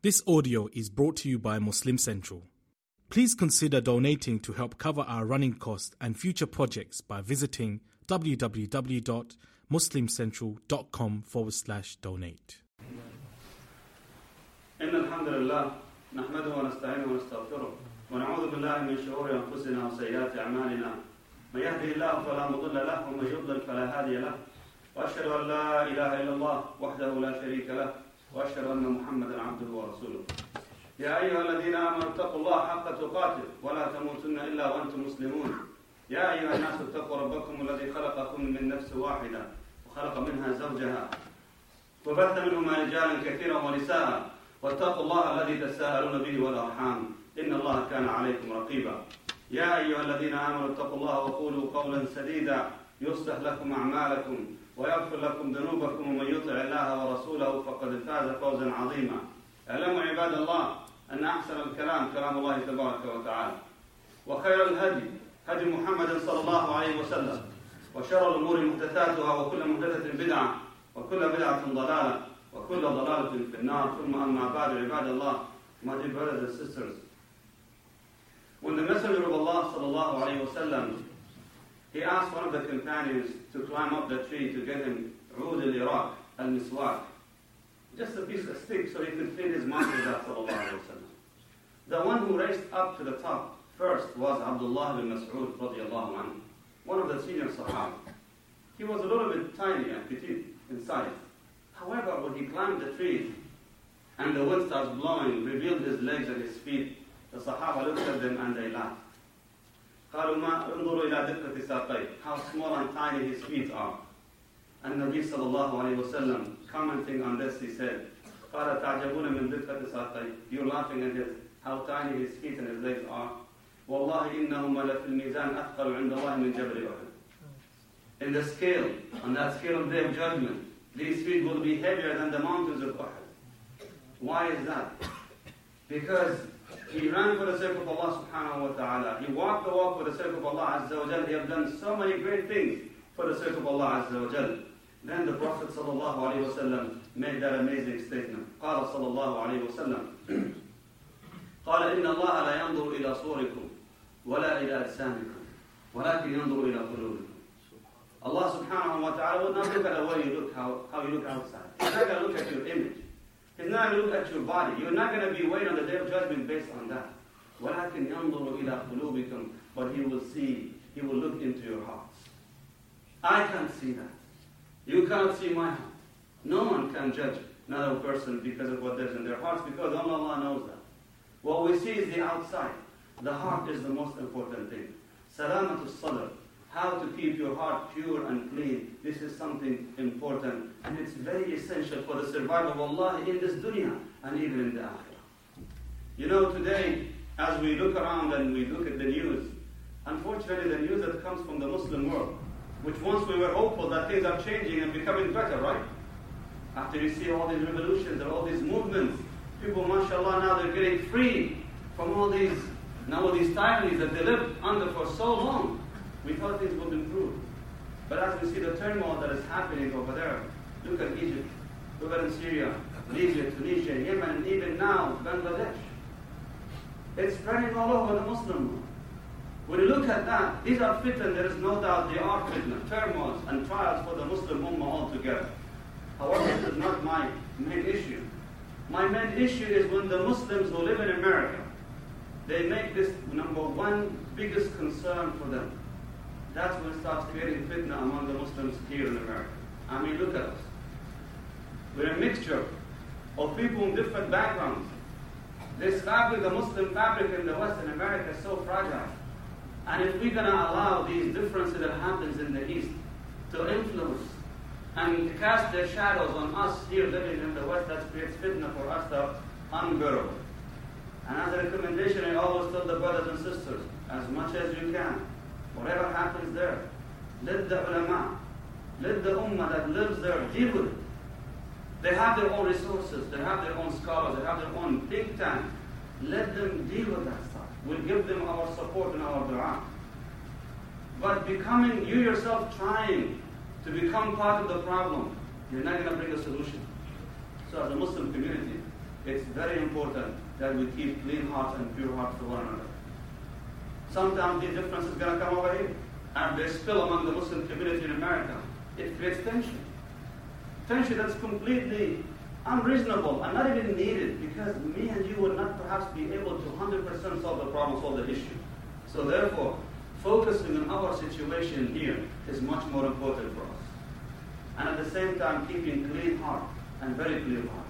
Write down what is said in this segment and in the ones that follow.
This audio is brought to you by Muslim Central. Please consider donating to help cover our running costs and future projects by visiting www.muslimcentral.com forward slash donate. إن الحمد لله نحمده ونستعينه ونستغفره ونعوذ بالله من شرور أنفسنا وسيئات أعمالنا من يهده الله فلا مضل له ومن يضلل فلا هادي له وأشهد أن لا إله إلا الله وحده لا شريك له وأشهد أن محمدا عبده ورسوله. يا أيها الذين آمنوا اتقوا الله حق تقاته ولا تموتن إلا وأنتم مسلمون. يا أيها الناس اتقوا ربكم الذي خلقكم من نفس واحدة وخلق منها زوجها وبث منهما رجالا كثيرا ونساء. واتقوا الله الذي تساءلون به والأرحام. إن الله كان عليكم رقيبا. يا أيها الذين آمنوا اتقوا الله وقولوا قولا سديدا. يصلح لكم أعمالكم ويغفر لكم ذنوبكم ومن يطع الله ورسوله فقد فاز فوزا عظيما. اعلموا عباد الله أن أحسن الكلام كلام الله تبارك وتعالى. وخير الهدي هدي محمد صلى الله عليه وسلم. وشر الأمور محدثاتها وكل محدثة بدعة وكل بدعة ضلالة وكل ضلالة في النار. ثم أما بعد عباد الله my dear brothers and sisters. When the messenger of Allah sallallahu alayhi wasallam he asked one of the companions to climb up the tree to get him عود الإراق al-miswak just a piece of stick so he could clean his mouth with that sallallahu alayhi wasallam the one who raced up to the top first was Abdullah bin Mas'ud radiallahu anhu one of the senior sahaba he was a little bit tiny and petite in size However, when he climbed the tree and the wind starts blowing, revealed his legs and his feet, the Sahaba looked at them and they laughed. قالوا ما انظروا إلى دقة ساقيه how small and tiny his feet are. And Nabi sallallahu alayhi wasallam commenting on this he said قال تعجبون من دقة ساقيه You're laughing at his, how tiny his feet and his legs are. والله إنهما لفي الميزان أثقل عند الله من جبل أحد. In the scale, on that scale of day of judgment, these feet will be heavier than the mountains of Uhud. Why is that? Because he ran for the sake of Allah subhanahu wa ta'ala. He walked the walk for the sake of Allah azza wa jal. He has done so many great things for the sake of Allah azza wa jal. Then the Prophet sallallahu alayhi wa sallam made that amazing statement. قال صلى الله عليه وسلم قال إن الله لا ينظر إلى صوركم ولا إلى أجسامكم ولكن ينظر إلى قلوبكم Allah subhanahu wa ta'ala will not look at the way you look, how, how you look outside. He's not going to look at your image. He's not going to look at your body. You're not going to be weighed on the day of judgment based on that. وَلَكِنْ يَنظُرُ إِلَىٰ قُلُوبِكُمْ But he will see, he will look into your hearts. I can't see that. You cannot see my heart. No one can judge another person because of what there's in their hearts because only Allah knows that. What we see is the outside. The heart is the most important thing. Salamatul sadr how to keep your heart pure and clean. This is something important and it's very essential for the survival of Allah in this dunya and even in the akhirah. You know, today, as we look around and we look at the news, unfortunately, the news that comes from the Muslim world, which once we were hopeful that things are changing and becoming better, right? After you see all these revolutions and all these movements, people, mashallah, now they're getting free from all these, now all these tyrannies that they lived under for so long. We thought things would improve. But as we see the turmoil that is happening over there, look at Egypt, look at Syria, Libya, Tunisia, Yemen, and even now Bangladesh. It's spreading all over the Muslim world. When you look at that, these are fitna, there is no doubt they are fitna, turmoils and trials for the Muslim Ummah altogether. However, this is not my main issue. My main issue is when the Muslims who live in America, they make this number one biggest concern for them that's when it starts creating fitna among the Muslims here in America. I mean, look at us. We're a mixture of people in different backgrounds. This fabric, the Muslim fabric in the West in America is so fragile. And if we're going to allow these differences that happens in the East to influence and cast their shadows on us here living in the West, that creates fitna for us that unbearable. And as a recommendation, I always tell the brothers and sisters, as much as you can, Whatever happens there, let the ulama, let the ummah that lives there deal with it. They have their own resources, they have their own scholars, they have their own think tank. Let them deal with that stuff. We'll give them our support and our dua. But becoming, you yourself trying to become part of the problem, you're not going to bring a solution. So as a Muslim community, it's very important that we keep clean hearts and pure hearts to one another. Sometimes these differences are going to come over here, and they spill among the Muslim community in America. It creates tension. Tension that's completely unreasonable and not even needed because me and you would not perhaps be able to 100% solve the problem, solve the issue. So therefore, focusing on our situation here is much more important for us. And at the same time, keeping clean heart and very clear heart.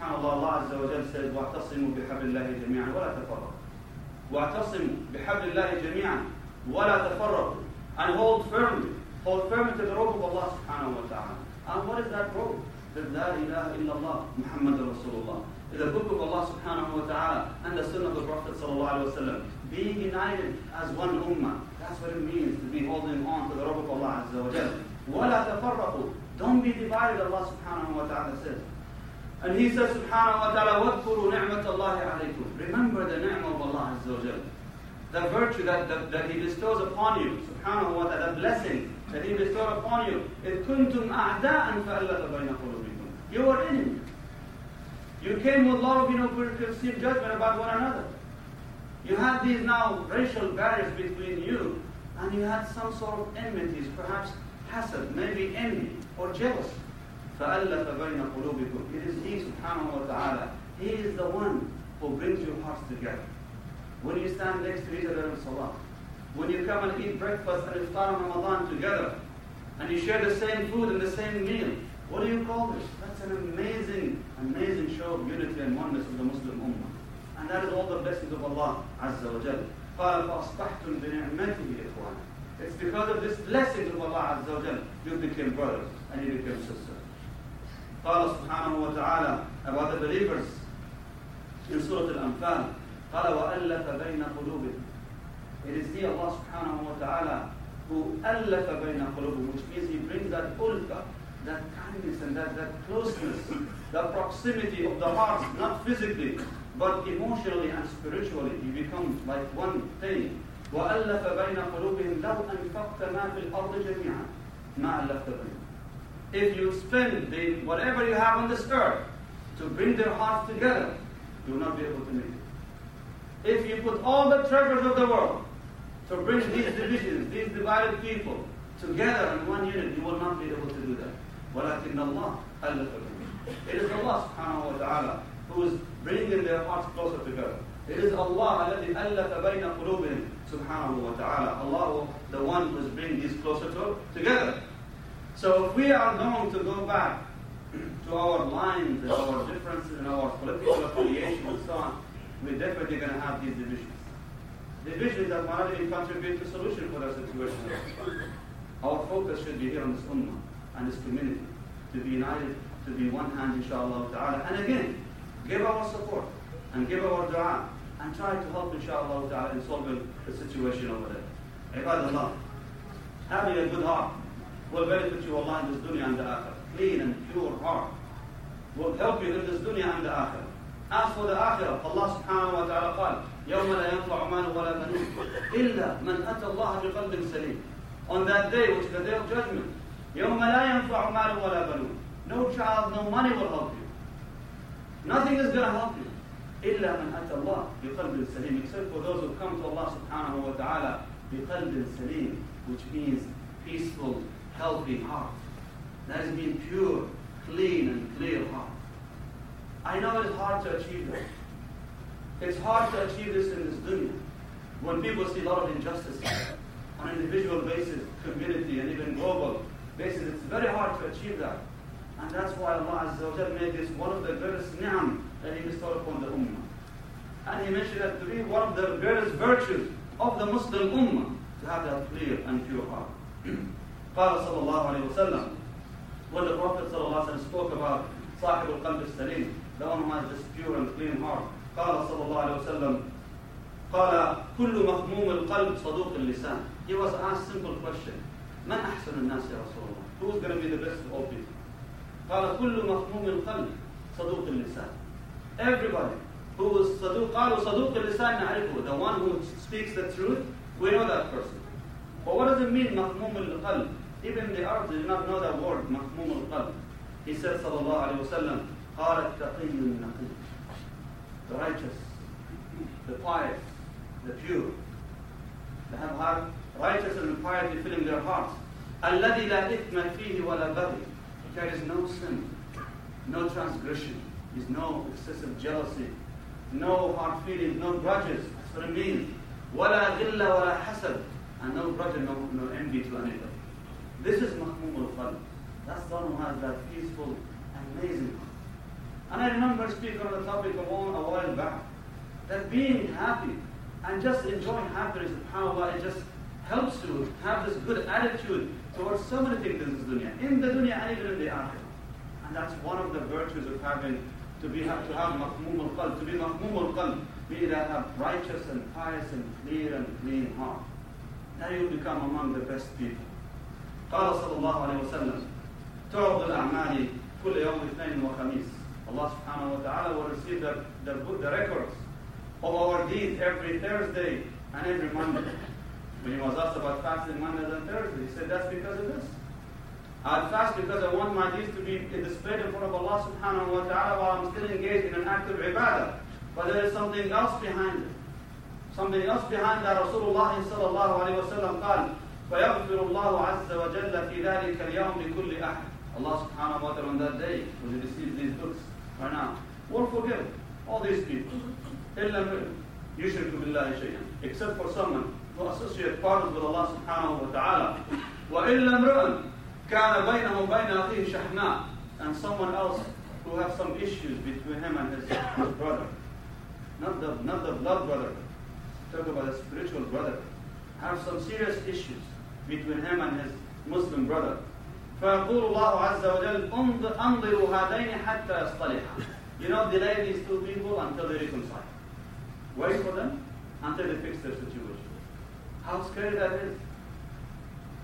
SubhanAllah, Allah Azza wa Jal says, وَاعْتَصِمُوا بِحَبِّ اللَّهِ جَمِيعًا وَلَا تَفَرَّقُوا وَاعْتَصِمُوا بِحَبِّ اللَّهِ جَمِيعًا وَلَا تَفَرَّقُوا And hold firmly, hold firmly to the rope of Allah subhanahu wa ta'ala. And what is that rope? The La ilaha illallah, Muhammad Rasulullah. The book of Allah subhanahu wa ta'ala and the sunnah of the Prophet sallallahu alayhi wa sallam. Being united as one ummah. That's what it means to be holding on to the rope of Allah azza wa jalla. وَلَا تَفَرَّقُوا Don't be divided, Allah subhanahu wa ta'ala says. And he says subhanahu wa ta'ala, وَاذْكُرُوا نِعْمَةَ اللَّهِ عَلَيْكُمْ Remember the ni'mah of Allah azza wa jalla. The virtue that, that, that He bestows upon you, subhanahu wa ta'ala, the blessing that He bestowed upon you. إِذْ كُنْتُمْ أَعْدَاءً فَأَلَّفَ بَيْنَ قُلُوبِكُمْ You were enemies. You came with a lot of you know, preconceived judgment about one another. You had these now racial barriers between you, and you had some sort of enmities, perhaps hasad, maybe envy or jealousy. فَأَلَّفَ بَيْنَ قُلُوبِكُمْ It is He subhanahu wa ta'ala. He is the one who brings your hearts together. When you stand next to each other in salah, when you come and eat breakfast and iftar on Ramadan together, and you share the same food and the same meal, what do you call this? That's an amazing, amazing show of unity and oneness of the Muslim Ummah. And that is all the blessings of Allah Azza wa Jal. قال فأصبحتم بنعمته إخوانا. It's because of this blessing of Allah Azza wa Jal, you became brothers and you became sisters. قال سبحانه وتعالى about the believers in Surah Al-Anfal قال وألف بين قلوبهم It is He, Allah subhanahu wa ta'ala, who ألف بين قلوبهم, which means He brings that ulfa, that kindness and that, that closeness, the proximity of the hearts, not physically, but emotionally and spiritually. You become like one thing. وألف بين قلوبهم لو أنفقت ما في الأرض جميعا ما ألفت بينهم. If you spend the, whatever you have on this earth to bring their hearts together, you will not be able to make it. If you put all the treasures of the world to bring these divisions, these divided people together in one unit, you will not be able to do that. ولكن الله ألف It is Allah subhanahu wa ta'ala who is bringing their hearts closer together. It is Allah الذي ألف بين قلوبهم subhanahu wa ta'ala. Allah, the one who is bringing these closer to, together. So if we are going to go back to our lines and our differences and our political affiliation and so on, we're definitely going to have these divisions. Divisions that might not even contribute to solution for the situation. Our focus should be here on this ummah and this community, to be united, to be one hand, inshallah ta'ala. And again, give our support and give our dua and try to help, inshallah ta'ala, in solving the situation over there. Ibadallah, having a good heart will benefit you Allah in this dunya and the akhirah. Clean and pure heart will help you in this dunya and the akhirah. As for the akhirah, Allah subhanahu wa ta'ala قال يوم لا ينفع مال ولا بنون إلا من أتى الله بقلب سليم. On that day, which is the day of judgment, يوم لا ينفع مال ولا بنون. No child, no money will help you. Nothing is going to help you. إلا من أتى الله بقلب سليم. Except for those who come to Allah subhanahu wa ta'ala بقلب سليم, which means peaceful, healthy heart. That is being pure, clean, and clear heart. I know it's hard to achieve that. It's hard to achieve this in this dunya. When people see a lot of injustice on an individual basis, community, and even global basis, it's very hard to achieve that. And that's why Allah Azza wa made this one of the greatest ni'am that He bestowed upon the Ummah. And He mentioned that to be one of the greatest virtues of the Muslim Ummah, to have that clear and pure heart. قال صلى الله عليه وسلم when the Prophet صلى الله عليه وسلم spoke about صاحب القلب السليم the one who has this pure and clean heart قال صلى الله عليه وسلم قال كل مهموم القلب صدوق اللسان he was asked simple question من أحسن الناس يا رسول الله who is going to be the best of all people قال كل مهموم القلب صدوق اللسان everybody who is صدوق قالوا صدوق اللسان نعرفه the one who speaks the truth we know that person but what does it mean مهموم القلب even the Arabs did not know that word مهموم القلب he said صلى الله عليه وسلم قال التقي النقي the righteous, the pious, the pure. They have heart, righteousness and piety filling their hearts. الذي لا إثم فيه ولا بغي. There is no sin, no transgression, is no excessive jealousy, no hard feelings, no grudges. That's what it means. ولا غل ولا حسد. And no grudge and no, no envy to anybody. This is mahmum al That's the one who has that peaceful, amazing heart. And I remember speaking on the topic of a while back, that being happy and just enjoying happiness, subhanAllah, it just helps you have this good attitude towards so many things in this dunya, in the dunya and even in the akhirah. And that's one of the virtues of having to be to have mahmum al-qalb, to be mahmum al-qalb, meaning that have righteous and pious and clear and clean heart. Then you become among the best people. قال صلى الله عليه وسلم تعرض الأعمال كل يوم اثنين وخميس Allah subhanahu wa ta'ala will receive the, the, the records of our deeds every Thursday and every Monday. When he was asked about fasting Mondays and Thursdays, he said, That's because of this. I fast because I want my deeds to be displayed in front of Allah subhanahu wa ta'ala while I'm still engaged in an act of ibadah. But there is something else behind it. Something else behind that Rasulullah sallallahu alayhi wa sallam قال فيغفر الله عز وجل في ذلك اليوم لكل أحد Allah subhanahu wa ta'ala on that day when he receives these books right now will forgive all these people يشرك بالله شيئا except for someone who associates partners with Allah subhanahu wa ta'ala وإلا امرؤ كان بينه وبين أخيه شحناء and someone else who has some issues between him and his, his brother not the, not the blood brother talk about a spiritual brother have some serious issues between him and his Muslim brother فيقول الله عز وجل انظروا هذين حتى يصطلحا You know, delay these two people until they reconcile. Wait for them until they fix their situation. How scary that is.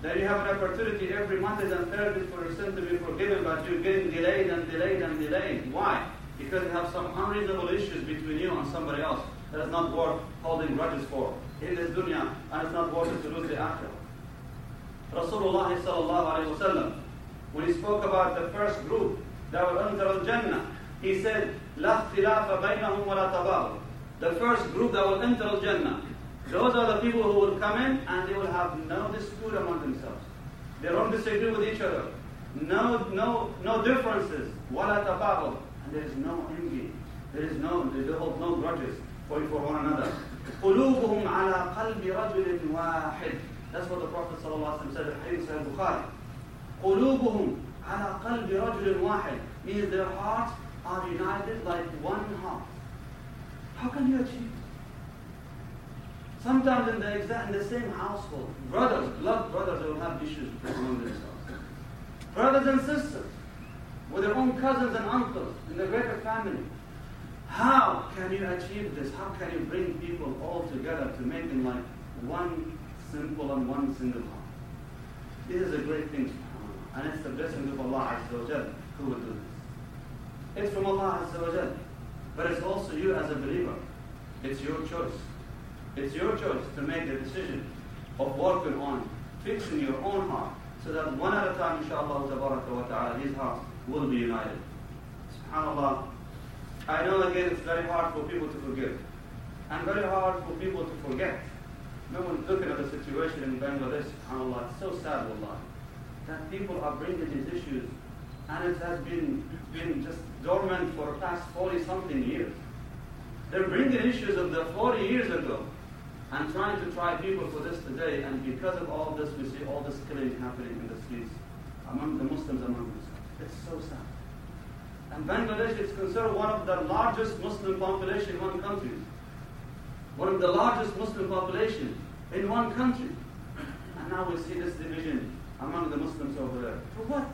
That you have an opportunity every Monday and Thursday for your sin to be forgiven, but you're getting delayed and delayed and delayed. Why? Because you have some unreasonable issues between you and somebody else that is not worth holding grudges for in this dunya, and it's not worth it to lose the akhirah. Rasulullah sallallahu alayhi wa sallam when he spoke about the first group that will enter al-Jannah, he said, لا اختلاف بينهم ولا تباغض. The first group that will enter al-Jannah, those are the people who will come in and they will have no dispute among themselves. They don't disagree with each other. No, no, no differences. ولا تباغض. And there is no envy. There is no, they hold no grudges for, for one another. قلوبهم على قلب رجل واحد. That's what the Prophet ﷺ said in Hadith Sahih Bukhari. قلوبهم على قلب رجل واحد means their hearts are united like one heart. How can you achieve Sometimes in the exact in the same household, brothers, blood brothers, they will have issues among themselves. Brothers and sisters, with their own cousins and uncles in the greater family. How can you achieve this? How can you bring people all together to make them like one simple and one single heart? This is a great thing and it's the blessing of Allah Azza wa who will do this. It's from Allah Azza wa. But it's also you as a believer. It's your choice. It's your choice to make the decision of working on fixing your own heart so that one at a time, inshallah, wa ta'ala, his heart will be united. SubhanAllah. I know again it's very hard for people to forgive. And very hard for people to forget. One looking at the situation in Bangladesh, subhanAllah, it's so sad, Allah that people are bringing these issues, and it has been, been just dormant for the past 40 something years. They're bringing issues of the 40 years ago and trying to try people for this today, and because of all this, we see all this killing happening in the streets among the Muslims among themselves. It's so sad. And Bangladesh is considered one of the largest Muslim population in one country. One of the largest Muslim population in one country. And now we see this division among the Muslims over there. For what?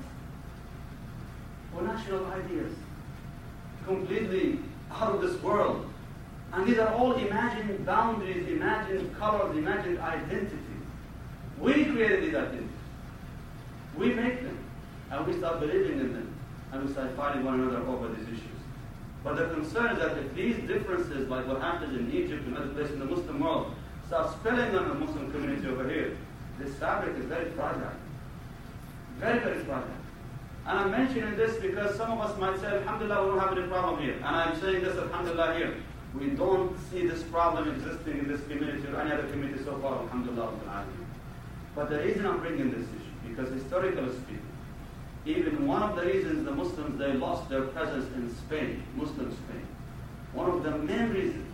For national ideas. Completely out of this world. And these are all imagined boundaries, imagined colors, imagined identities. We created these identities. We make them. And we start believing in them. And we start fighting one another over these issues. But the concern is that if these differences, like what happens in Egypt and other places in the Muslim world, start spilling on the Muslim community over here, this fabric is very fragile. Very, very fragile. And I'm mentioning this because some of us might say, Alhamdulillah, we don't have any problem here. And I'm saying this, Alhamdulillah, here. We don't see this problem existing in this community or any other community so far, Alhamdulillah. But the reason I'm bringing this issue, because historically speaking, even one of the reasons the Muslims, they lost their presence in Spain, Muslim Spain. One of the main reasons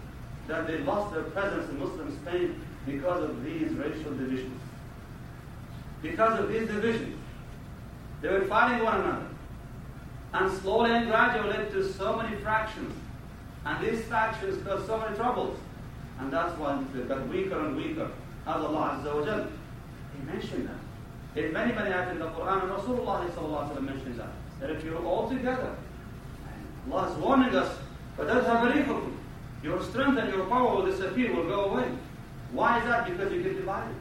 that they lost their presence in Muslim Spain because of these racial divisions. Because of these divisions. They were fighting one another. And slowly and gradually led to so many fractions. And these fractions caused so many troubles. And that's why they got weaker and weaker. As Allah Azza wa Jal, He mentioned that. In many, many ayat in the Quran, and Rasulullah mentions that. That if you're all together, Allah is warning us, but that's how Your strength and your power will disappear, will go away. Why is that? Because you get divided.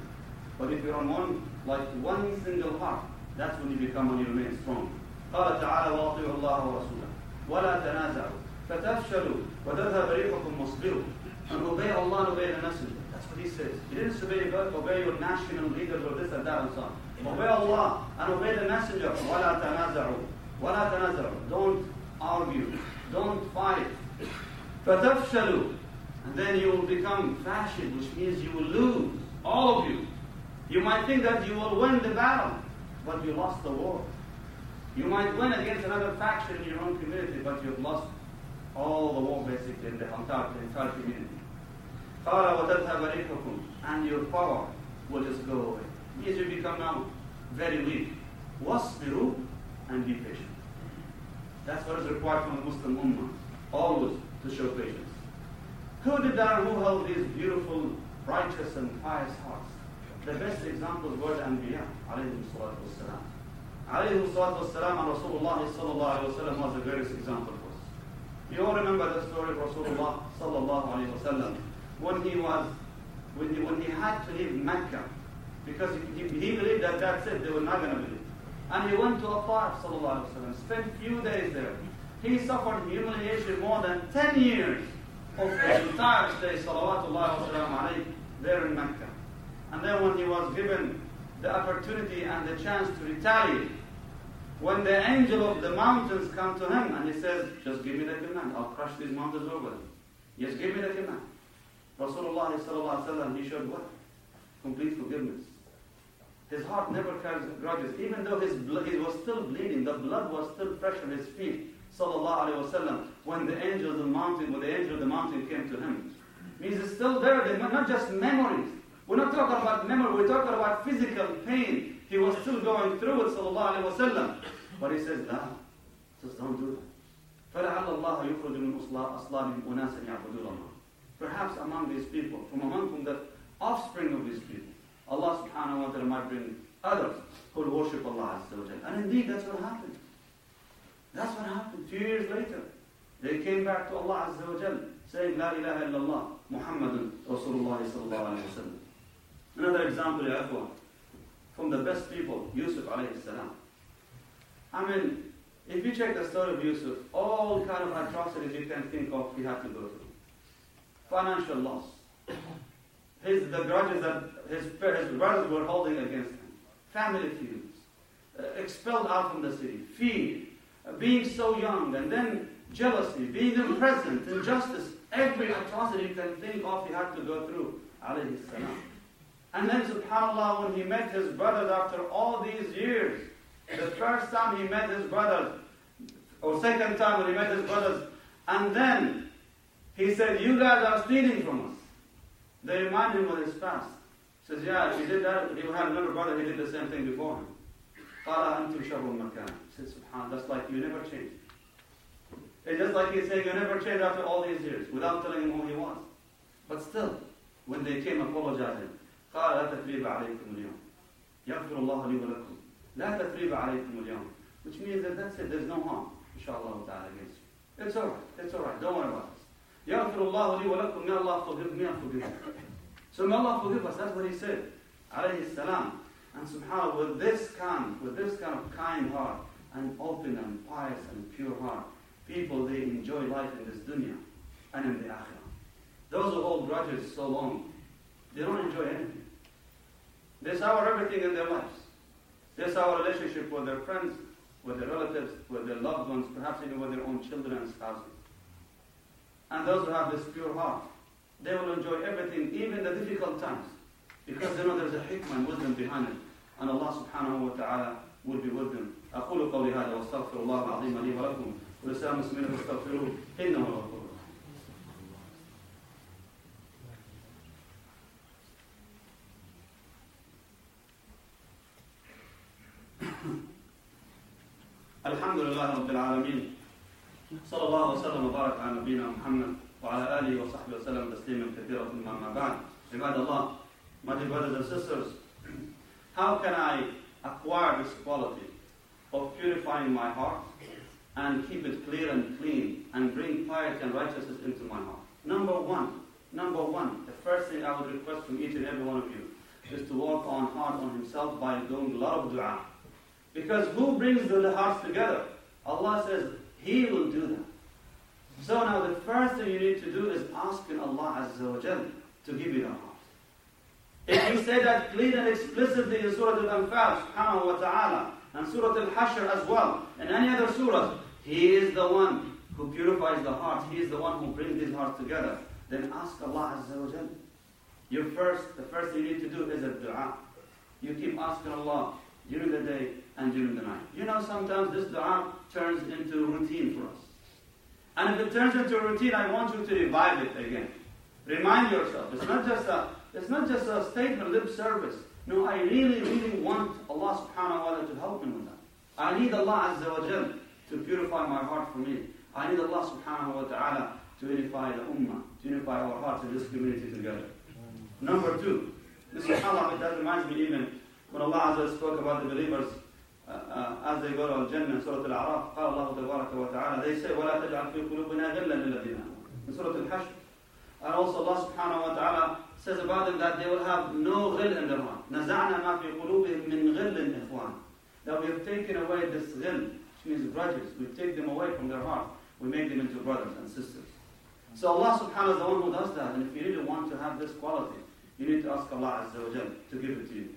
But if you're on one, like one single heart, that's when you become and you remain strong. قال تعالى واطيعوا الله ورسوله ولا تنازعوا فتفشلوا وتذهب ريحكم مصبروا and obey Allah and obey the messenger. That's what he says. He didn't obey, obey your national leaders or this and that and so on. Obey Allah and obey the messenger. ولا تنازعوا ولا تنازعوا. Don't argue. Don't fight. فتفشلوا and then you will become fashioned, which means you will lose, all of you. You might think that you will win the battle, but you lost the war. You might win against another faction in your own community, but you've lost all the war basically in the entire, the entire community. And your power will just go away. Means you become now very weak. وَاصْبِرُوا And be patient. That's what is required from the Muslim Ummah. Always to show patience. Who did that who held these beautiful, righteous and pious hearts? The best examples were the Anbiya, alayhi salatu wasalam. Alayhi salatu wasalam and Rasulullah sallallahu alayhi wasallam was the greatest example for us. You all remember the story of Rasulullah sallallahu alayhi wasallam when he was, when he, when he had to leave Mecca because he, he believed that that's it, they were not going to believe. And he went to Ta'if sallallahu alayhi wasallam, spent few days there. He suffered humiliation more than 10 years of his entire stay, salawatullah wa there in Mecca. And then when he was given the opportunity and the chance to retaliate, when the angel of the mountains come to him and he says, just give me the command, I'll crush these mountains over them. Yes, give me the command. Rasulullah sallallahu he showed what? Complete forgiveness. His heart never carries grudges. Even though his blood, he was still bleeding, the blood was still fresh on his feet, sallallahu alayhi wasallam, when the angel of the mountain, when the angel of the mountain came to him. Means it's still there, they're not just memories. We're not talking about memory, we're talking about physical pain. He was still going through it, sallallahu alayhi wasallam. But he says, no, just don't do that. فلعل الله يخرج من أصلابهم أناسا يعبدون الله. Perhaps among these people, from among whom the offspring of these people, Allah subhanahu wa ta'ala might bring others who will worship Allah Azza wa And indeed, that's what happened. That's what happened. Two years later, they came back to Allah Azza wa Jal, saying, La ilaha illallah, Muhammadun Rasulullah sallallahu alayhi wa sallam. Another example, ya from the best people, Yusuf alayhi salam. I mean, if you check the story of Yusuf, all kind of atrocities you can think of, he had to go through. Financial loss. His, the grudges that his, his brothers were holding against him. Family feuds. Uh, expelled out from the city. Fear being so young, and then jealousy, being imprisoned, injustice, every atrocity you can think of, he had to go through. And then, subhanAllah, when he met his brothers after all these years, the first time he met his brothers, or second time when he met his brothers, and then he said, You guys are stealing from us. They remind him of his past. He says, Yeah, if he did that, he had another brother, he did the same thing before him. قال أنتم شر المكان. Said Subhan, that's like you never change. It's just like he's saying you never change after all these years without telling him who he was. But still, when they came apologizing, قال لا تثريب عليكم اليوم. يغفر الله لي ولكم. لا تثريب عليكم اليوم. Which means that that's it, there's no harm, inshallah ta'ala, against you. It's alright, it's alright, don't worry about this. يغفر الله لي ولكم. May Allah forgive me and forgive you. So may Allah forgive us, that's what he said. عليه السلام. And subhanAllah, with this kind, with this kind of kind heart, and open and pious and pure heart, people they enjoy life in this dunya and in the akhirah. Those who hold grudges so long, they don't enjoy anything. They sour everything in their lives. They sour relationship with their friends, with their relatives, with their loved ones, perhaps even with their own children and spouses. And those who have this pure heart, they will enjoy everything, even the difficult times, because they know there's a hikmah and wisdom behind it. And Allah subhanahu wa ta'ala will be with them. أقول قولي هذا واستغفر الله العظيم لي ولكم ولسائر المسلمين فاستغفروه إنه هو الغفور الحمد لله رب العالمين صلى الله وسلم وبارك على نبينا محمد وعلى اله وصحبه وسلم تسليما كثيرا ثم اما بعد عباد الله my dear brothers and sisters how can I acquire this quality of purifying my heart and keep it clear and clean and bring piety and righteousness into my heart number one number one the first thing I would request from each and every one of you is to work on hard on himself by doing a lot of dua because who brings the hearts together? Allah says he will do that. So now the first thing you need to do is asking Allah Azza wa Jal to give you the heart. If you said that clean and explicitly in Surah Al-Anfal, subhanahu wa ta'ala, and Surah Al-Hashr as well, and any other surah, He is the one who purifies the heart. He is the one who brings these hearts together. Then ask Allah Azza wa Jal. Your first, the first thing you need to do is a dua. You keep asking Allah during the day, and during the night. You know, sometimes this dua turns into routine for us. And if it turns into routine, I want you to revive it again. Remind yourself. It's not just a, it's not just a statement, lip service. No, I really, really want Allah subhanahu wa ta'ala to help me with that. I need Allah Azza wa Jal to purify my heart for me. I need Allah subhanahu wa ta'ala to unify the ummah, to unify our hearts in this community together. Number two, this subhanAllah, that reminds me even when Allah Azza spoke about the believers as they go to Al-Jannah in Surah Al-A'raf, قال الله تبارك وتعالى, they say, وَلَا تَجْعَلْ فِي قُلُوبِنَا غِلًّا لِلَّذِينَ In Surah Al-Hashr. And also Allah subhanahu wa ta'ala says about them that they will have no ghil in their heart. نَزَعْنَا مَا فِي قُلُوبِهِم مِّن غِلٍّ إِخْوَانٍ That we have taken away this ghil, which means grudges. We take them away from their heart. We make them into brothers and sisters. So Allah subhanahu wa ta'ala is the one who does that. And if you really want to have this quality, you need to ask Allah Azza wa Jal to give it to you.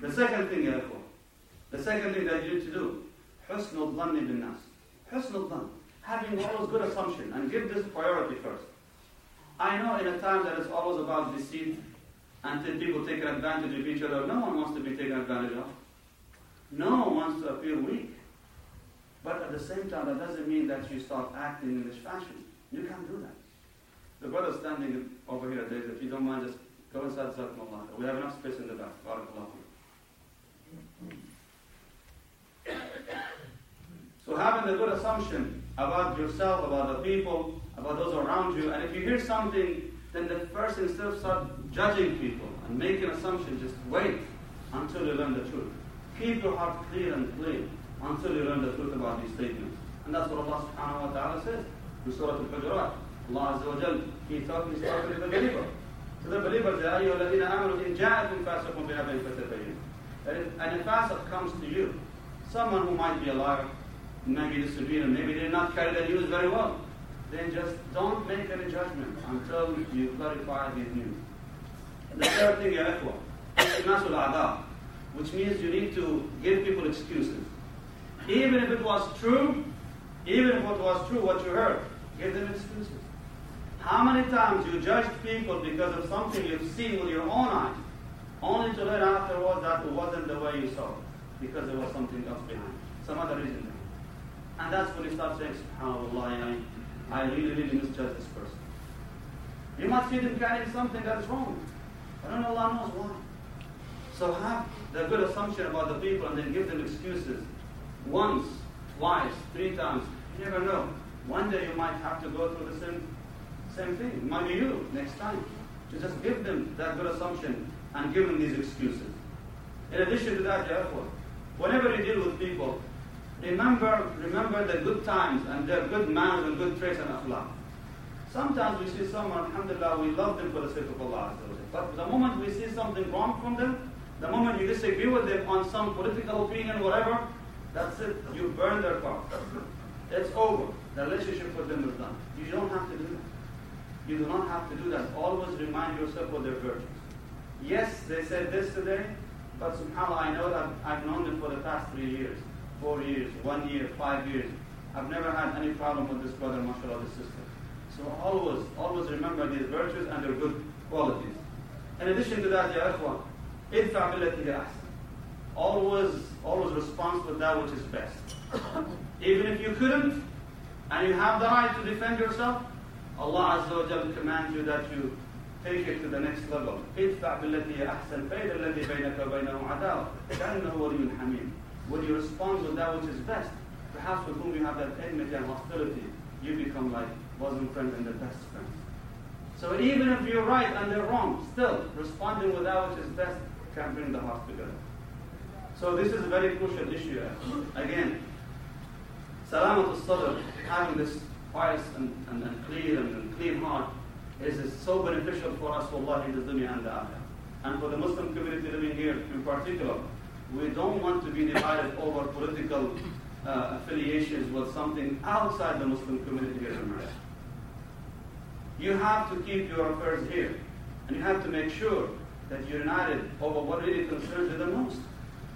The second thing, ya the second thing that you need to do, حسن الظن بالناس. حسن الظن. Having always good assumption and give this priority first. I know in a time that it's always about deceit until people take advantage of each other, no one wants to be taken advantage of. No one wants to appear weak. But at the same time, that doesn't mean that you start acting in this fashion. You can't do that. The brother standing over here, Dave, if you don't mind, just go inside Allah. We have enough space in the back. Barakallah. So having a good assumption about yourself, about the people, about those around you, and if you hear something, then the first instead of start judging people and making assumptions, just wait until you learn the truth. Keep your heart clear and clean until you learn the truth about these statements. And that's what Allah subhanahu wa ta'ala says in Surah Al-Hujurat. Allah Azza wa Jal, He talking, He's talking to the believer. To the believers, يَا أَيُّهَا الَّذِينَ آمَنُوا إِنْ جَاءَكُمْ فَاسِقٌ بِنَبَإٍ فَتَبَيَّنُوا That if an fasiq comes to you, someone who might be a liar, maybe disobedient, maybe they did not carry the news very well, then just don't make any judgment until you clarify the news. The third thing, ya ikhwa, which means you need to give people excuses. Even if it was true, even if it was true what you heard, give them excuses. How many times you judged people because of something you've seen with your own eyes, only to learn afterwards that it wasn't the way you saw it, because there was something else behind, some other reason and that's when you start saying, SubhanAllah, I, I really, really misjudged this person. You might see them carrying something that is wrong. But don't know, Allah knows why. So have the good assumption about the people and then give them excuses. Once, twice, three times. You never know. One day you might have to go through the same, same thing. It might be you next time. To just give them that good assumption and give them these excuses. In addition to that, therefore, whenever you deal with people, Remember, remember the good times and their good manners and good traits and akhlaq. Sometimes we see someone, alhamdulillah, we love them for the sake of Allah. But the moment we see something wrong from them, the moment you disagree with them on some political opinion, whatever, that's it. You burn their car. It's over. The relationship with them is done. You don't have to do that. You do not have to do that. Always remind yourself of their virtues. Yes, they said this today, but subhanAllah, I know that I've known them for the past three years four years, one year, five years. I've never had any problem with this brother, mashallah, this sister. So always, always remember these virtues and their good qualities. In addition to that, ya ikhwa, idfa billati ahsan. Always, always respond with that which is best. Even if you couldn't, and you have the right to defend yourself, Allah Azza wa Jal commands you that you take it to the next level. ادفع بالتي هي أحسن فإذا الذي بينك وبينه عداوة كأنه ولي حميم. When you respond with that which is best, perhaps with whom you have that enmity and hostility, you become like bosom friends and the best friends. So even if you're right and they're wrong, still responding with that which is best can bring the hearts together. So this is a very crucial issue. Again, salamat al-sadr, having this pious and, and, and clear and, and clean heart, is, is so beneficial for us, wallahi, in the dunya and the akhirah. And for the Muslim community living here in particular, we don't want to be divided over political uh, affiliations with something outside the Muslim community here in America. You have to keep your affairs here. And you have to make sure that you're united over what really concerns you the most.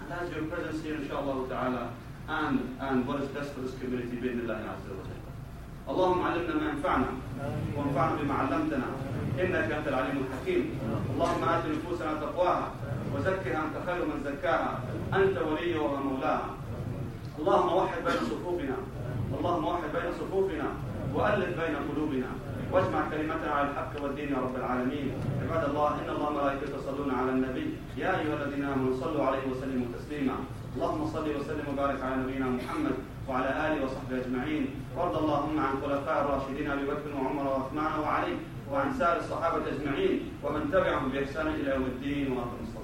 And that's your presence here, inshallah ta'ala, and, and what is best for this community, bi'idhnillahi azza wa jalla. اللهم علمنا ما ينفعنا وانفعنا بما علمتنا انك انت العليم الحكيم اللهم ات نفوسنا تقواها وزكها انت خير من زكاها. أنت وليها ومولاها اللهم وحد بين صفوفنا. اللهم وحد بين صفوفنا. وألف بين قلوبنا. واجمع كلمتنا على الحق والدين يا رب العالمين. عباد الله إن الله وملائكته يصلون على النبي. يا أيها الذين آمنوا صلوا عليه وسلموا تسليما. اللهم صل وسلم وبارك على نبينا محمد وعلى آله وصحبه أجمعين. وارض اللهم عن خلفاء الراشدين أبي بكر وعمر وعثمان وعلي وعن سائر الصحابة أجمعين. ومن تبعهم بإحسان إلى يوم الدين. وأقم الصلاة.